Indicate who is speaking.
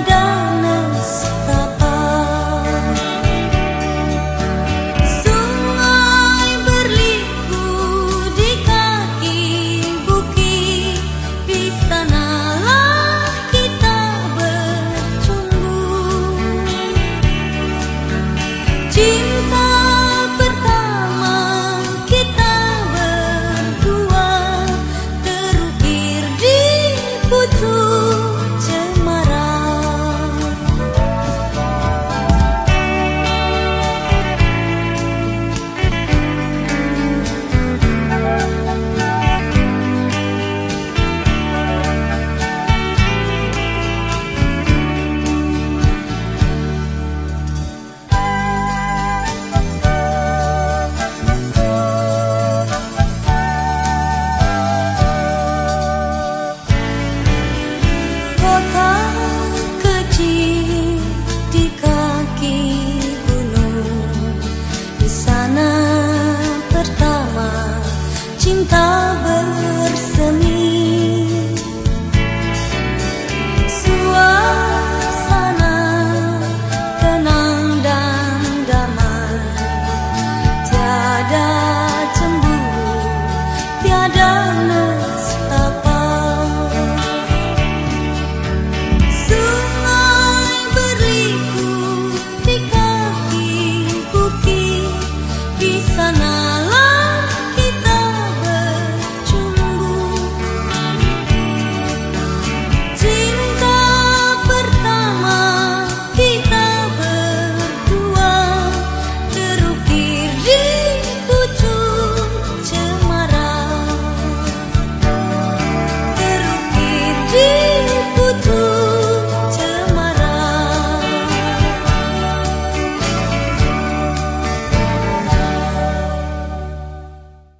Speaker 1: tiada